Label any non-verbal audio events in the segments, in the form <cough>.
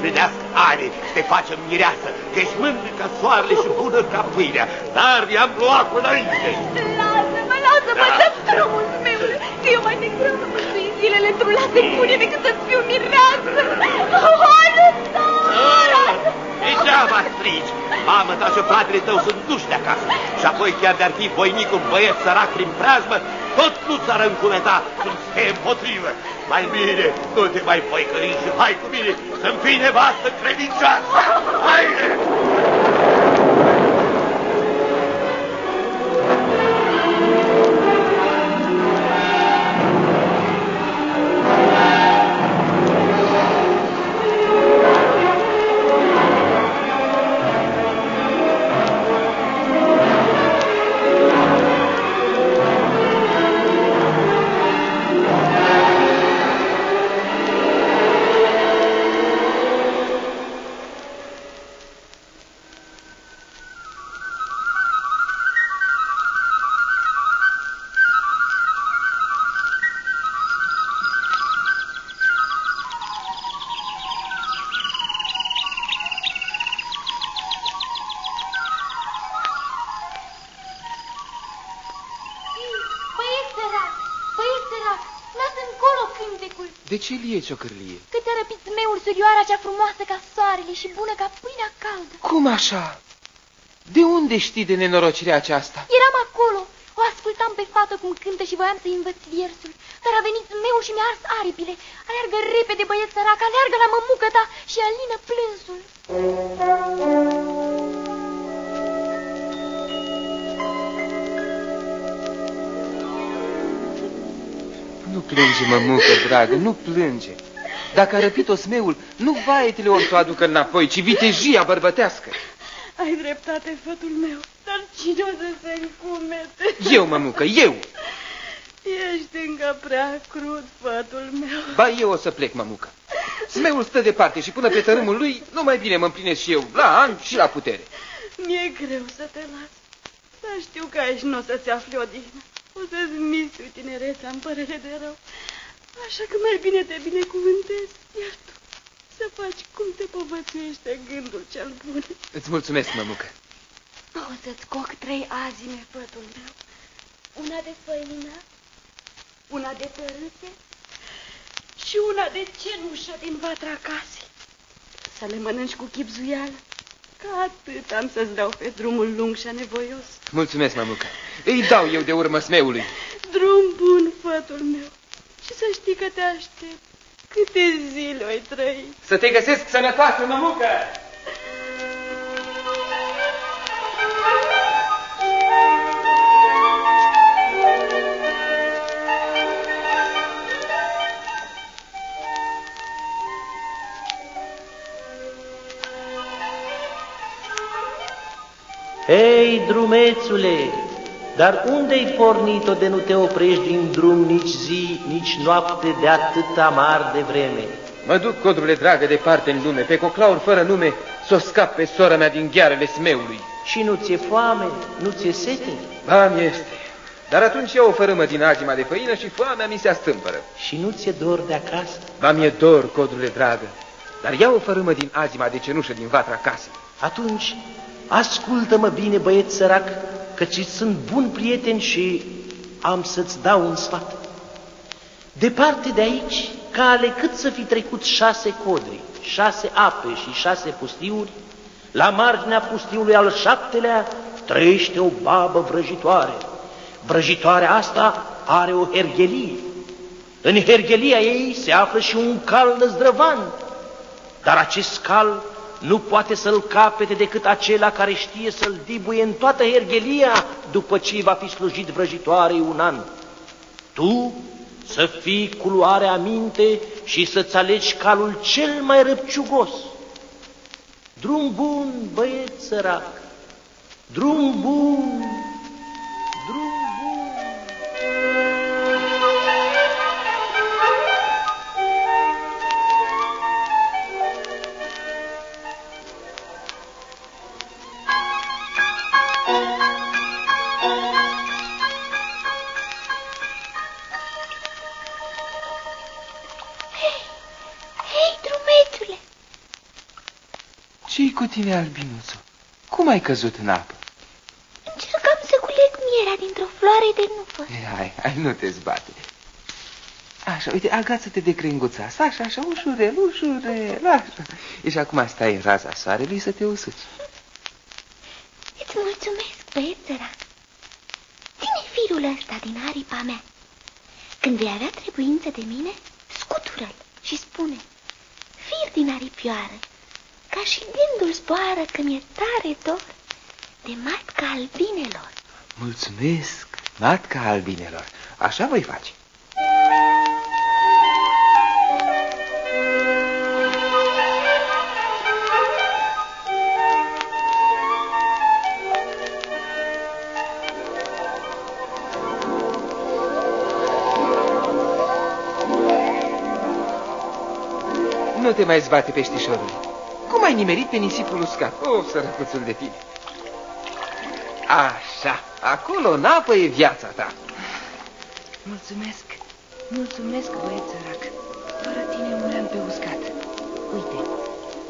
împlinească ani, să te facem mireasă, că ești mândră ca soarele și bună ca pâinea, dar i-am luat până înainte. Lasă-mă, lasă-mă, Da. dă-mi drumul meu, că eu mai degrabă să mântui zilele într-un lase bune decât să-ți fiu mireasă. Oh, lăsa! Degeaba strigi! Mamă ta și fratele tău sunt duși de acasă. Și apoi chiar de-ar fi voinic un băiet sărac prin preajmă, tot nu ți-ar încumeta cum se împotrivă. Mai bine, nu te mai poicări și hai cu mine să-mi fii nevastă credincioasă. Haide! Cântecul. De ce lie ciocârlie? Că te-a răpit zmeul surioara cea frumoasă ca soarele și bună ca pâinea caldă. Cum așa? De unde știi de nenorocirea aceasta? Eram acolo, o ascultam pe fată cum cântă și voiam să-i învăț versul. Dar a venit zmeul și mi-a ars aripile. Aleargă repede, băieți sărac, aleargă la mămucă ta și alină plânsul. Plânge, mămucă, dragă, nu plânge. Dacă a răpit-o smeul, nu vaetele ori să o aducă înapoi, ci vitejia bărbătească. Ai dreptate, fătul meu, dar cine o să se încumete? Eu, mămucă, eu! Ești încă prea crud, fătul meu. Ba, eu o să plec, mămucă. Smeul stă departe și până pe tărâmul lui, nu mai bine mă împlinesc și eu, la an și la putere. Mi-e greu să te las, dar știu că aici nu o să-ți afli odihnă. O să-ți misui tinerețea în părere de rău. Așa că mai bine te binecuvântez, iar tu să faci cum te povățuiește gândul cel bun. Îți mulțumesc, mămucă. O să-ți coc trei azime, fătul meu. Una de făină, una de tărâte și una de cenușă din vatra casei. Să le mănânci cu chipzuială, că atât am să-ți dau pe drumul lung și anevoios. Mulțumesc, mămucă. Îi dau eu de urmă smeului. Drum bun, fătul meu, și să știi că te aștept. Câte zile ai trăi. Să te găsesc sănătoasă, mămucă! Hei, drumețule, dar unde-ai pornit-o de nu te oprești din drum nici zi, nici noapte de atât amar de vreme? Mă duc, codrule dragă, departe în lume, pe coclaur fără nume, să o scap pe sora mea din ghearele smeului. Și nu ți-e foame, nu ți-e sete? Ba, mi este. Dar atunci iau o fărâmă din agima de făină și foamea mi se astâmpără. Și nu ți-e dor de acasă? Ba, mi-e dor, codrule dragă, dar iau o fărâmă din agima de cenușă din vatra casei. Atunci, ascultă-mă bine, băieț sărac, căci sunt bun prieten și am să-ți dau un sfat. Departe de aici, cale cât să fi trecut șase codri, șase ape și șase pustiuri, la marginea pustiului al șaptelea trăiește o babă vrăjitoare. Vrăjitoarea asta are o herghelie. În herghelia ei se află și un cal năzdrăvan, dar acest cal nu poate să-l capete decât acela care știe să-l dibuie în toată herghelia după ce îi va fi slujit vrăjitoarei un an. Tu să fii cu luare aminte și să-ți alegi calul cel mai răpciugos. Drum bun, băieț sărac, drum bun, tine, albinuțu? Cum ai căzut în apă? încercam să culeg mierea dintr-o floare de nufă. E, Hai, hai, nu te zbate. Așa, uite, agață-te de crenguța asta, așa, așa, ușurel, ușurel, așa. Și acum stai în raza soarelui să te usuci. Îți mulțumesc, băieț sărac. Ține firul ăsta din aripa mea. Când vei avea trebuință de mine, scutură-l și spune. Fir din aripioară, ca și gândul zboară că mi-e tare dor de matca albinelor. Mulțumesc, matca albinelor. Așa voi face. Nu te mai zbate, peștișorule. Cum ai nimerit pe nisipul uscat? O, sărăcuțul de tine. Așa, acolo în apă e viața ta. Mulțumesc, mulțumesc, băieț sărac. Fără tine muream pe uscat. Uite,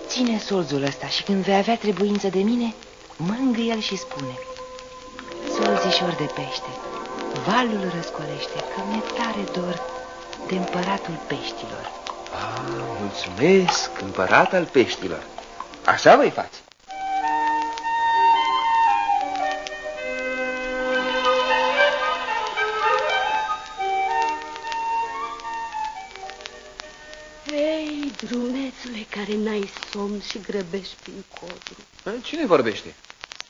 ține solzul ăsta și când vei avea trebuință de mine, mângâie el și spune. Solzișor de pește, valul răscolește, că mi-e tare dor de împăratul peștilor. Ah, mulțumesc, împărat al peștilor. Așa voi face. Hei, drumețule care n-ai somn și grăbești prin codru. Cine vorbește?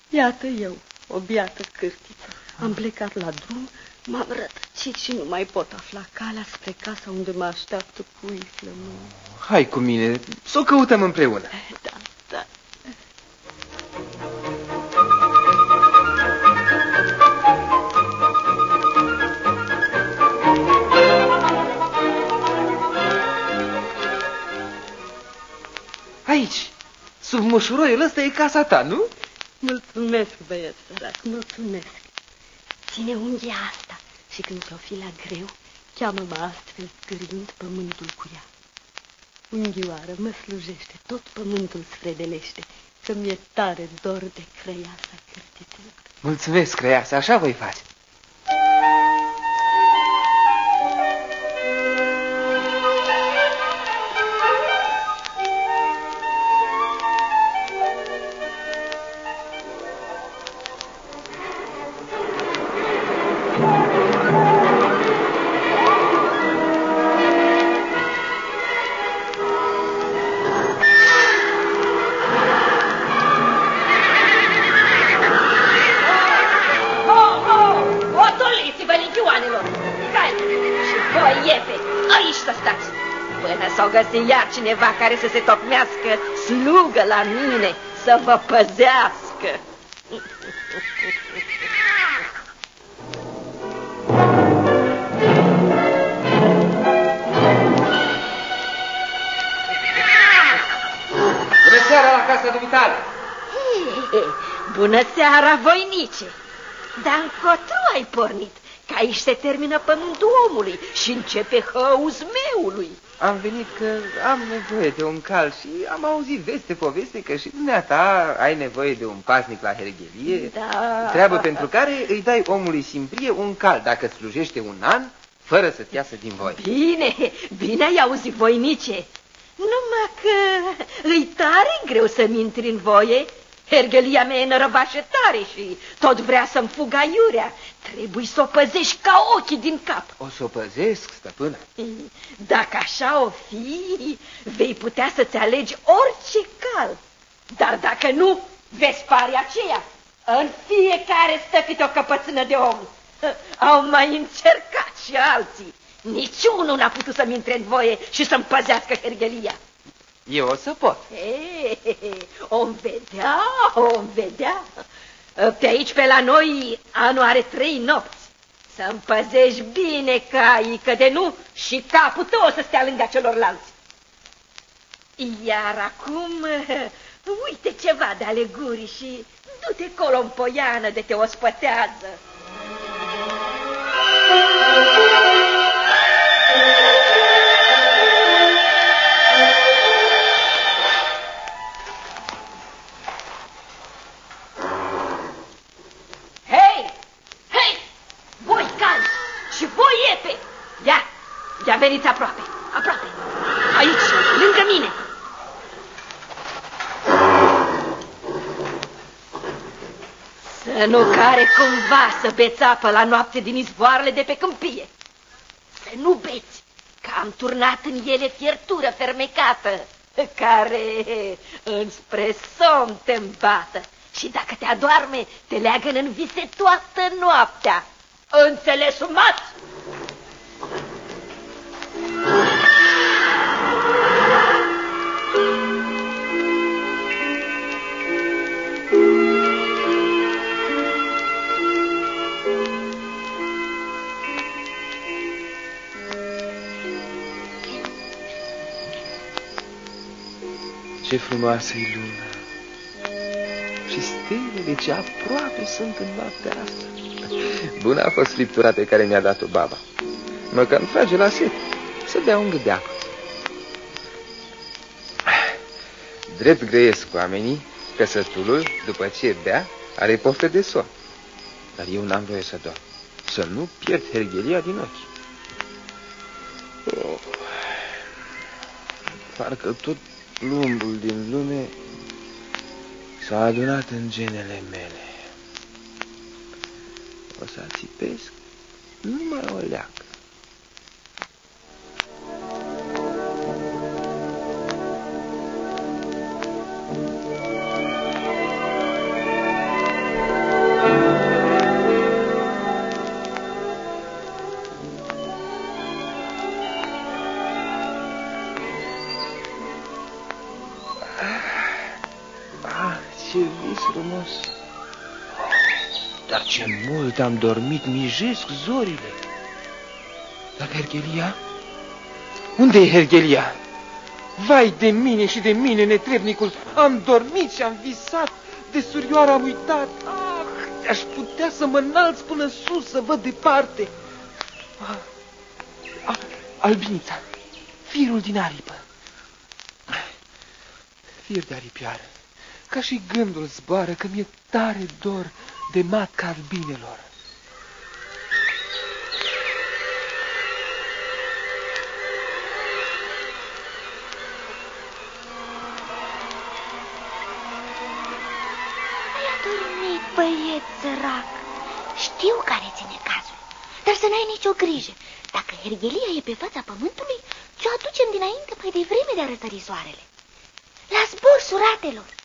Iată eu, o biată cârtiță. Am plecat la drum, m-am rătăcit și nu mai pot afla calea spre casa unde mă așteaptă pui flămâni. Hai cu mine, să o căutăm împreună. Da, da. Aici, sub mușuroiul ăsta e casa ta, nu? Mulțumesc, băieț sărac, mulțumesc. Ține unghia asta și când ți-o fi la greu, cheamă-mă astfel scârind pământul cu ea. Unghioară mă slujește, tot pământul sfredelește, că mi-e tare dor de crăiasa cârtitelor. Mulțumesc, Crăiase, așa voi face. Până s-o găsi iar cineva care să se tocmească slugă la mine, să vă păzească! Bună seara la casa dumitale! Bună seara, voinice! Dar încotro ai pornit, că aici se termină pământul omului și începe hăuzmeului. Am venit că am nevoie de un cal și am auzit veste poveste că și dumneata ai nevoie de un pasnic la herghelie. Da. Treabă pentru care îi dai omului Simbrie un cal dacă slujește un an fără să-ți iasă din voie. Bine, bine ai auzit, voinice. Numai că îi tare greu să-mi intri în voie. Hergelia mea e nărăvașă tare și tot vrea să-mi fugă aiurea. Trebuie să o păzești ca ochii din cap. O să o păzesc, stăpână. Dacă așa o fi, vei putea să-ți alegi orice cal. Dar dacă nu, vezi pare aceea. În fiecare stă câte o căpățână de om. Au mai încercat și alții. Niciunul n-a putut să-mi intre în voie și să-mi păzească hergelia. Eu o să pot. Ei, om vedea, om vedea. Pe aici, pe la noi, anul are trei nopți. Să-mi păzești bine caii, că de nu și capul tău o să stea lângă celorlalți. Iar acum, <laughs> uite ceva de ale gurii și du-te colo în poiană de te ospătează. Veniți aproape, aproape. Aici, lângă mine. Să nu care cumva să beți apă la noapte din izvoarele de pe câmpie. Să nu beți, că am turnat în ele fiertură fermecată, care înspre somn te îmbată. Și dacă te adorme, te leagă în vise toată noaptea. Înțeles, Ce frumoasă e luna! Și stelele ce aproape sunt în noaptea asta. Bună a fost friptura pe care mi-a dat-o baba. Mă cam trage la set să dea un gât de apă. Drept grăiesc oamenii că sătulul, după ce bea, are poftă de somn. Dar eu n-am voie să dorm, să nu pierd herghelia din ochi. Oh. Parcă tot plumbul din lume s-a adunat în genele mele. O să țipesc numai o leacă. Cât am dormit, mijesc zorile. Dar Hergelia? Unde e Hergelia? Vai de mine și de mine, netrebnicul! Am dormit și am visat, de surioară am uitat. Ah, aș putea să mă înalț până sus, să văd departe. Ah, ah, albinița, firul din aripă. Fir de aripioară, ca și gândul zboară că mi-e tare dor de matca albinelor. Băiet sărac, știu care ține cazul, dar să n-ai nicio grijă. Dacă hergelia e pe fața pământului, ți-o aducem dinainte mai devreme de a răsări soarele. La zbor, suratelor!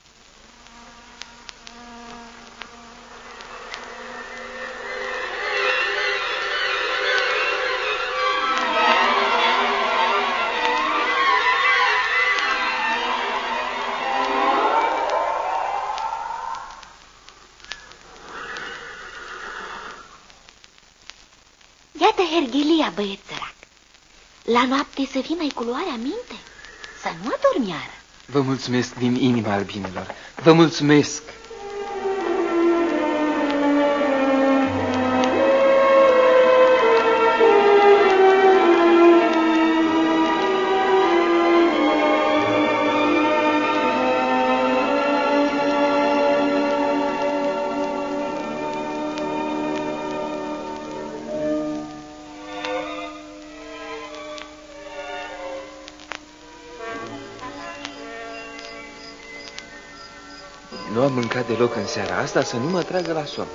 Herghelia, băieț sărac. La noapte să fii mai culoarea minte, să nu adormi iară. Vă mulțumesc din inima, albinilor. Vă mulțumesc. Deloc în seara asta să nu mă tragă la somn.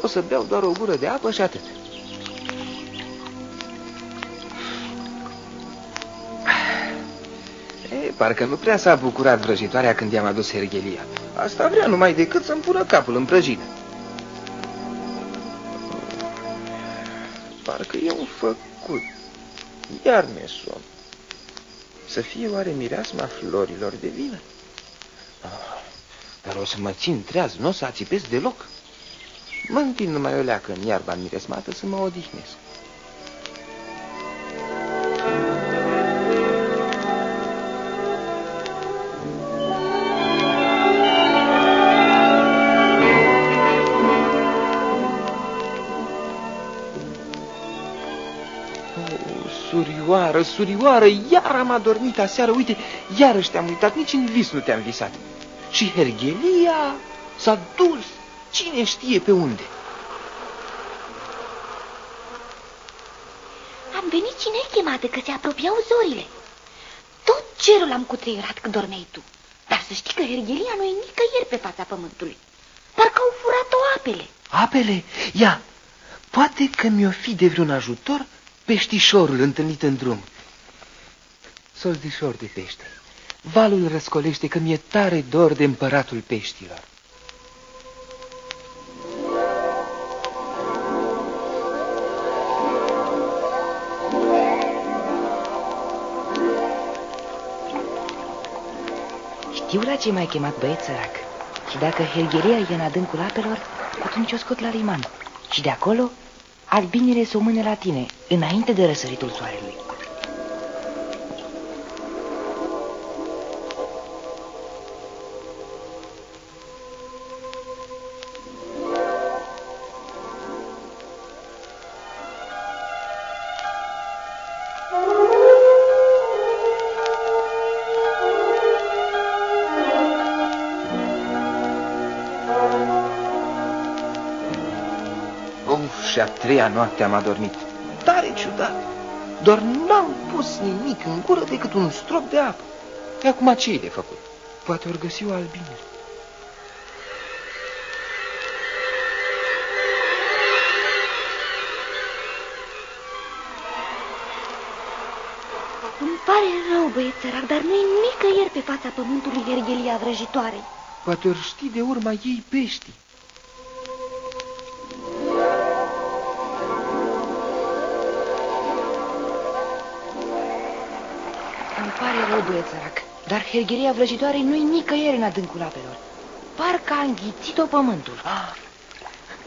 O să beau doar o gură de apă și atât. E, parcă nu prea s-a bucurat vrăjitoarea când i-am adus hergelia. Asta vrea numai decât să-mi pună capul în prăjină. Parcă e un făcut. Iar mi-e somn. Să fie oare mireasma florilor de vină? Dar o să mă țin treaz, nu o să ațipesc deloc. Mă întind numai o leacă în iarba miresmată să mă odihnesc. surioară, surioară, iar am adormit aseară, uite, iarăși te-am uitat, nici în vis nu te-am visat. Și Hergelia s-a dus cine știe pe unde. Am venit și ne-ai chemat că se apropiau zorile. Tot cerul am cutreierat când dormeai tu. Dar să știi că Hergelia nu e nicăieri pe fața pământului. Parcă au furat-o apele. Apele? Ia, poate că mi-o fi de vreun ajutor peștișorul întâlnit în drum. Soldișor de pește, valul răscolește că mi-e tare dor de împăratul peștilor. Știu la ce m-ai chemat băieț sărac. Și dacă Helgheria e în adâncul apelor, atunci o scot la liman. Și de acolo, albinele să o mâne la tine, înainte de răsăritul soarelui. Treia noapte am adormit. Tare ciudat. Doar n-am pus nimic în gură decât un strop de apă. E acum ce de făcut? Poate ori găsi o albină. Îmi pare rău, băieț sărac, dar nu-i nicăieri pe fața pământului Hergelia vrăjitoare. Poate ori ști de urma ei peștii. Rău, băieț sărac, dar hergheria vrăjitoare nu-i nicăieri în adâncul apelor. Parcă a înghițit-o pământul. Ah,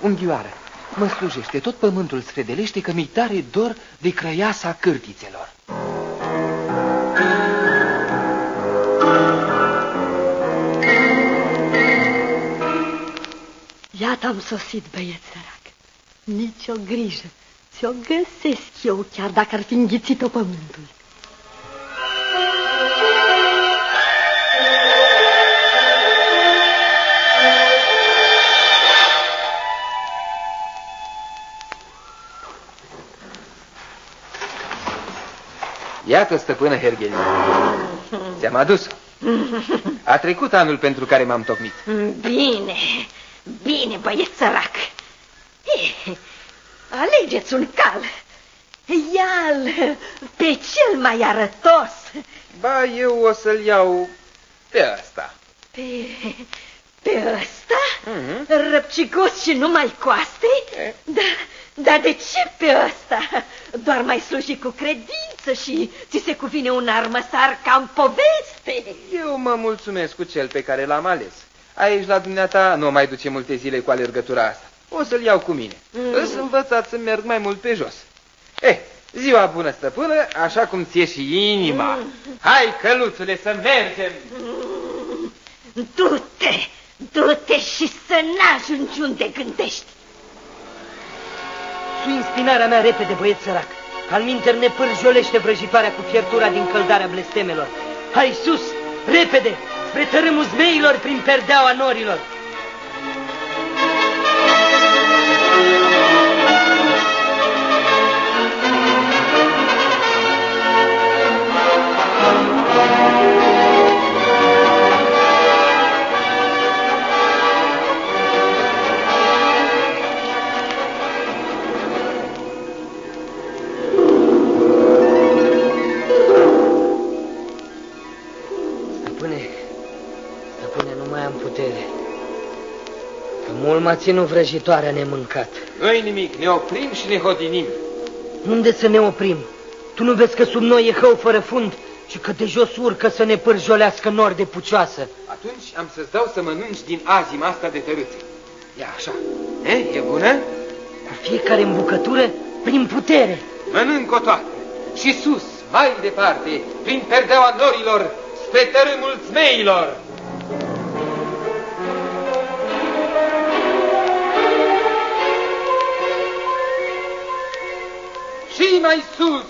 unghioară, mă slujește, tot pământul sfredelește că mi tare dor de crăiasa cârtițelor. Iată am sosit, băieț sărac. Nici o grijă. Ți-o găsesc eu, chiar dacă ar fi înghițit-o pământul. Iată, stăpână Hergelia. Ți-am adus. A trecut anul pentru care m-am tocmit. Bine, bine, băieț sărac. Alegeți un cal. Ia-l pe cel mai arătos. Ba, eu o să-l iau pe ăsta. Pe, pe ăsta? Mm -hmm. Răpcicos și numai coaste? Da, dar de ce pe ăsta? Doar mai sluji cu credință și ți se cuvine un armăsar ca în poveste. Eu mă mulțumesc cu cel pe care l-am ales. Aici la dumneata nu mai duce multe zile cu alergătura asta. O să-l iau cu mine. Mm. Îs învățat să merg mai mult pe jos. Eh, ziua bună, stăpână, așa cum ți și inima. Mm. Hai, căluțule, să mergem. Mm. Du-te, du-te și să n-ajungi unde gândești. Sui spinarea mea repede, băieț sărac. Al minter ne pârjolește vrăjitoarea cu fiertura din căldarea blestemelor. Hai sus, repede, spre tărâmul zmeilor prin perdeaua norilor. M-a ținut vrăjitoarea nemâncat. Nu-i nimic, ne oprim și ne hodinim. Unde să ne oprim? Tu nu vezi că sub noi e hău fără fund și că de jos urcă să ne pârjolească nori de pucioasă? Atunci am să-ți dau să mănânci din azima asta de tărâțe. Ia așa. E, e bună? Cu fiecare îmbucătură, prin putere. Mănânc-o toată. Și sus, mai departe, prin perdeaua norilor, spre tărâmul zmeilor. Mai sus.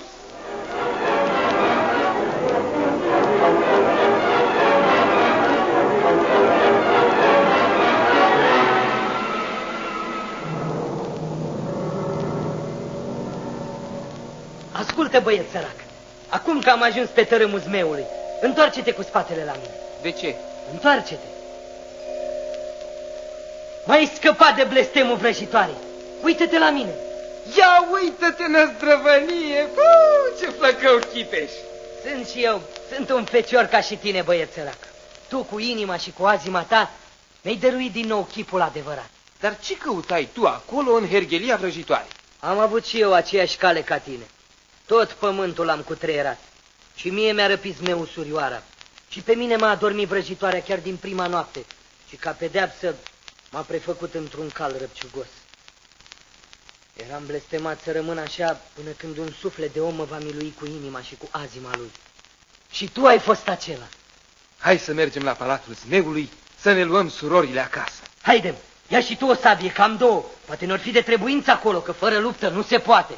Ascultă, Ascultă, băieț sărac. Acum că am ajuns pe tărâmul zmeului, întoarce-te cu spatele la mine. De ce? Întoarce-te. Mai scăpat de blestemul vrăjitoare. Uită-te la mine. Ia uită-te, năzdrăvănie! Uu, ce flăcău chitești! Sunt și eu, sunt un fecior ca și tine, băieț sărac. Tu cu inima și cu azima ta mi-ai dăruit din nou chipul adevărat. Dar ce căutai tu acolo în hergelia vrăjitoare? Am avut și eu aceeași cale ca tine. Tot pământul am cutreierat. Și mie mi-a răpit zmeu surioara. Și pe mine m-a adormit vrăjitoarea chiar din prima noapte. Și ca pedeapsă m-a prefăcut într-un cal răpciugos. Eram blestemat să rămân așa până când un suflet de om mă va milui cu inima și cu azima lui. Și tu ai fost acela. Hai să mergem la palatul zmeului să ne luăm surorile acasă. Haidem, ia și tu o sabie, cam două. Poate n-or fi de trebuință acolo, că fără luptă nu se poate.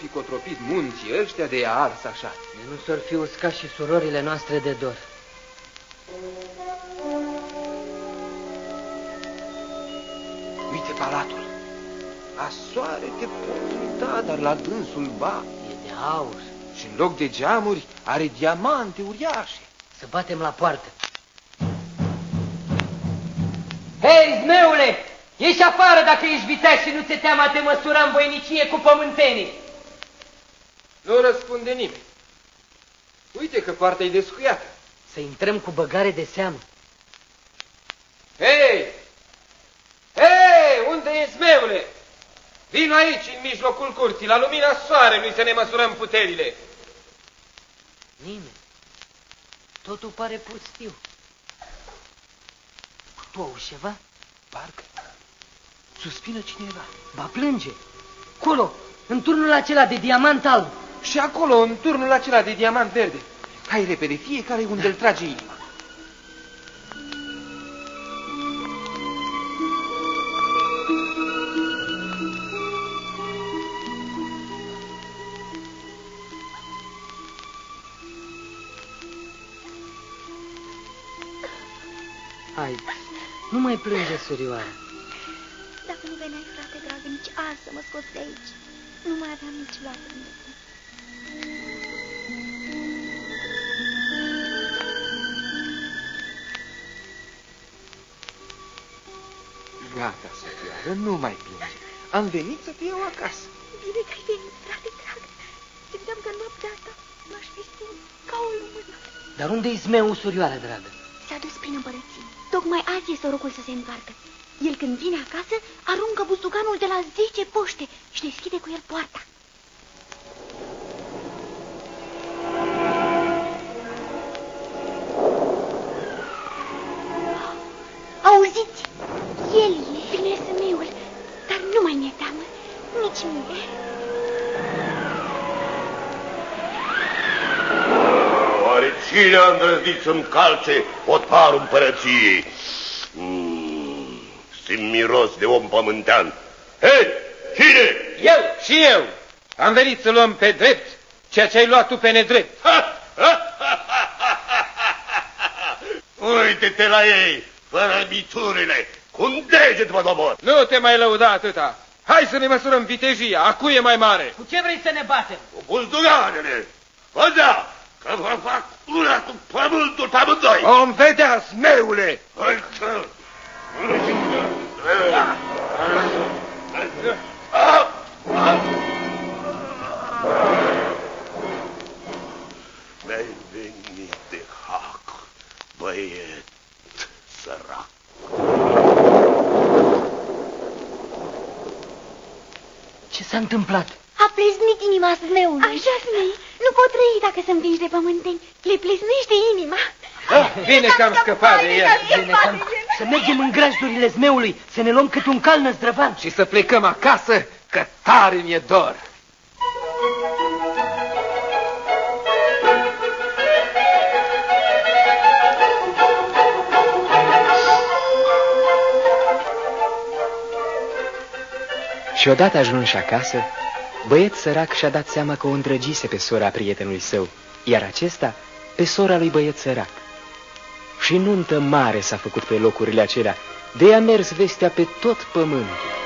Fi cotropit munții ăștia de a ars așa? De nu s-or fi uscat și surorile noastre de dor. Uite palatul. La soare te poți uita, dar la dânsul ba. E de aur. Și în loc de geamuri are diamante uriașe. Să batem la poartă. Hei, zmeule! Ieși afară dacă ești viteaz și nu ți teama te măsura în voinicie cu pământenii. Nu răspunde nimeni. Uite că partea e descuiată. Să intrăm cu băgare de seamă. Hei! Hei! Unde e zmeule? Vino aici, în mijlocul curții, la lumina soarelui să ne măsurăm puterile. Nimeni. Totul pare pustiu. Tu auzi ceva? Parcă suspină cineva. Ba plânge. Colo, în turnul acela de diamant alb. Și acolo, în turnul acela de diamant verde. Hai repede, fiecare unde îl trage inima. Hai, nu mai plânge, surioară. Dacă nu veneai, frate dragă, nici azi să mă scoți de aici, nu mai aveam nici lacrimi. Gata, Sofioară, nu mai plânge. Am venit să te iau acasă. Bine că ai venit, frate dragă. Simțeam că noaptea asta m-aș fi stins ca o lumână. Dar unde-i zmeul, surioară dragă? S-a dus prin împărăție. Tocmai azi e sorocul să se întoarcă. El când vine acasă, aruncă bustuganul de la 10 poște și deschide cu el poarta. Cine a îndrăznit să-mi calce otarul împărăției? Mm, simt miros de om pământean. Hei, cine? Eu și eu am venit să luăm pe drept ceea ce ai luat tu pe nedrept. Uite-te la ei, fără miturile, cu un deget mă dobor. Nu te mai lăuda atâta. Hai să ne măsurăm vitejia, a cui e mai mare? Cu ce vrei să ne batem? Cu buzduganele. Văzea că vă fac una cu pământul pe amândoi. Om vedea, zmeule! Hai să... Ah! Ah! Mi-ai venit de hac, băiet sărac. Ce s-a întâmplat? A pleznit inima zmeului. Așa, zmei, nu pot trăi dacă sunt vinși de pământeni. Le pleznește inima. Ah, bine că am scăpat de ea. Bine, cam, să mergem în grajdurile zmeului, să ne luăm cât un cal năzdrăvan. Și să plecăm acasă, că tare mi-e dor. Și odată ajunși acasă, băieț sărac și-a dat seama că o îndrăgise pe sora prietenului său, iar acesta pe sora lui băieț sărac. Și nuntă mare s-a făcut pe locurile acelea, de ea mers vestea pe tot pământul.